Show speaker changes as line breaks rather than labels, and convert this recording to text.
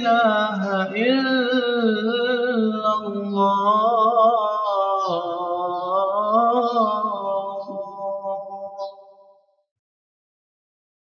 إله إلا الله.